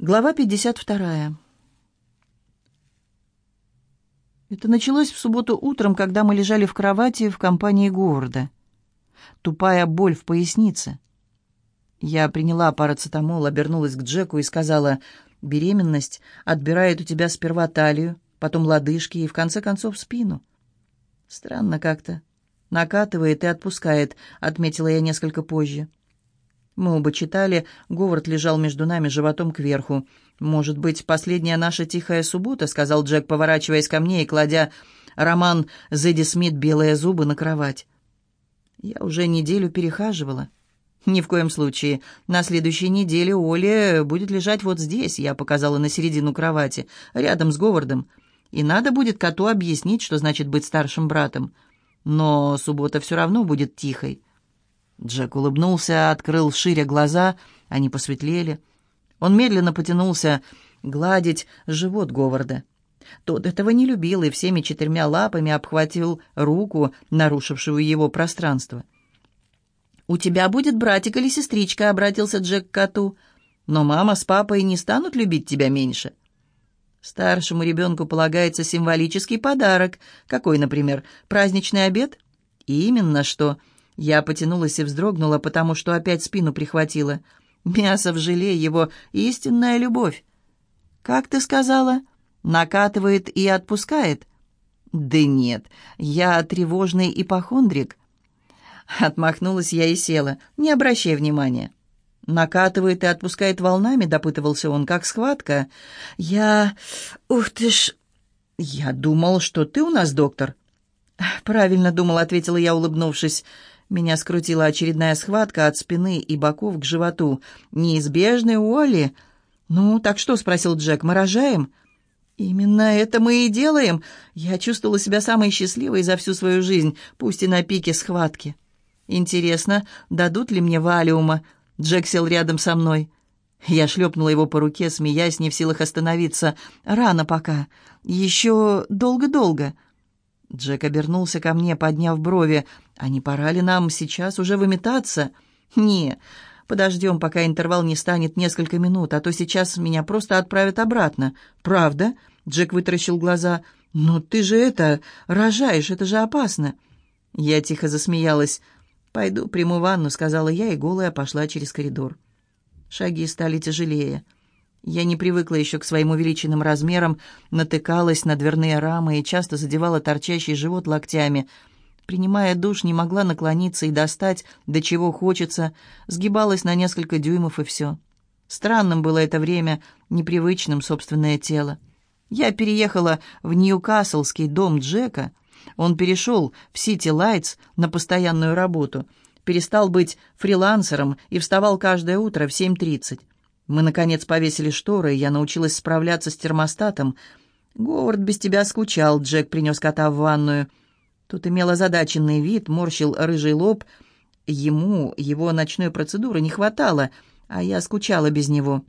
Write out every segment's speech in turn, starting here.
Глава 52. Это началось в субботу утром, когда мы лежали в кровати в компании Говарда. Тупая боль в пояснице. Я приняла парацетамол, обернулась к Джеку и сказала, «Беременность отбирает у тебя сперва талию, потом лодыжки и, в конце концов, спину». «Странно как-то. Накатывает и отпускает», — отметила я несколько позже. Мы оба читали, Говард лежал между нами животом кверху. «Может быть, последняя наша тихая суббота», — сказал Джек, поворачиваясь ко мне и кладя роман Зэдди Смит «Белые зубы» на кровать. Я уже неделю перехаживала. «Ни в коем случае. На следующей неделе Оля будет лежать вот здесь», — я показала на середину кровати, рядом с Говардом. «И надо будет коту объяснить, что значит быть старшим братом. Но суббота все равно будет тихой». Джек улыбнулся, открыл шире глаза, они посветлели. Он медленно потянулся гладить живот Говарда. Тот этого не любил и всеми четырьмя лапами обхватил руку, нарушившую его пространство. «У тебя будет братик или сестричка», — обратился Джек к коту. «Но мама с папой не станут любить тебя меньше». Старшему ребенку полагается символический подарок. Какой, например, праздничный обед? Именно что. Я потянулась и вздрогнула, потому что опять спину прихватила. Мясо в желе — его истинная любовь. «Как ты сказала?» «Накатывает и отпускает?» «Да нет, я тревожный ипохондрик». Отмахнулась я и села. «Не обращай внимания». «Накатывает и отпускает волнами», — допытывался он, — «как схватка». «Я... Ух ты ж...» «Я думал, что ты у нас доктор». «Правильно думал», — ответила я, улыбнувшись. Меня скрутила очередная схватка от спины и боков к животу. «Неизбежный, Уолли!» «Ну, так что?» — спросил Джек. «Мы рожаем?» «Именно это мы и делаем. Я чувствовала себя самой счастливой за всю свою жизнь, пусть и на пике схватки. Интересно, дадут ли мне валиума?» Джек сел рядом со мной. Я шлепнула его по руке, смеясь, не в силах остановиться. «Рано пока. Еще долго-долго». Джек обернулся ко мне, подняв брови. «А не пора ли нам сейчас уже выметаться?» «Не, подождем, пока интервал не станет несколько минут, а то сейчас меня просто отправят обратно». «Правда?» — Джек вытаращил глаза. «Но ты же это... рожаешь, это же опасно». Я тихо засмеялась. «Пойду приму ванну», — сказала я, и голая пошла через коридор. Шаги стали тяжелее. Я не привыкла еще к своим увеличенным размерам, натыкалась на дверные рамы и часто задевала торчащий живот локтями. Принимая душ, не могла наклониться и достать, до чего хочется, сгибалась на несколько дюймов и все. Странным было это время, непривычным собственное тело. Я переехала в Ньюкаслский дом Джека. Он перешел в Сити Лайтс на постоянную работу, перестал быть фрилансером и вставал каждое утро в 7.30. Мы, наконец, повесили шторы, и я научилась справляться с термостатом. «Говард без тебя скучал», — Джек принес кота в ванную. Тут имел озадаченный вид, морщил рыжий лоб. Ему его ночной процедуры не хватало, а я скучала без него.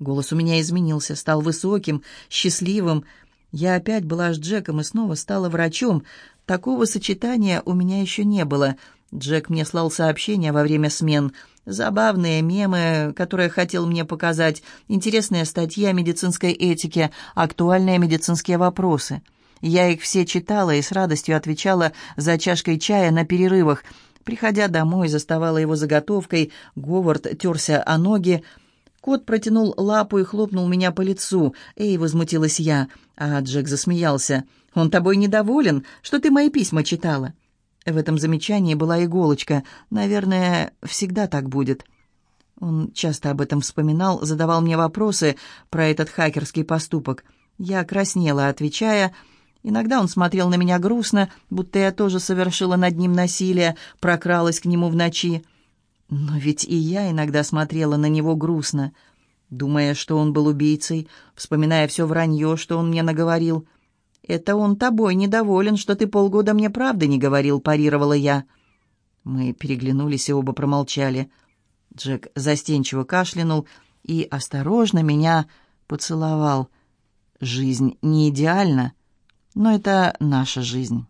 Голос у меня изменился, стал высоким, счастливым. Я опять была с Джеком и снова стала врачом. Такого сочетания у меня еще не было. Джек мне слал сообщения во время смен — Забавные мемы, которые хотел мне показать, интересная статья о медицинской этике, актуальные медицинские вопросы. Я их все читала и с радостью отвечала за чашкой чая на перерывах. Приходя домой, заставала его заготовкой, Говард терся о ноги. Кот протянул лапу и хлопнул меня по лицу. «Эй!» — возмутилась я, а Джек засмеялся. «Он тобой недоволен, что ты мои письма читала?» В этом замечании была иголочка. Наверное, всегда так будет. Он часто об этом вспоминал, задавал мне вопросы про этот хакерский поступок. Я краснела, отвечая. Иногда он смотрел на меня грустно, будто я тоже совершила над ним насилие, прокралась к нему в ночи. Но ведь и я иногда смотрела на него грустно, думая, что он был убийцей, вспоминая все вранье, что он мне наговорил — «Это он тобой недоволен, что ты полгода мне правды не говорил», — парировала я. Мы переглянулись и оба промолчали. Джек застенчиво кашлянул и осторожно меня поцеловал. «Жизнь не идеальна, но это наша жизнь».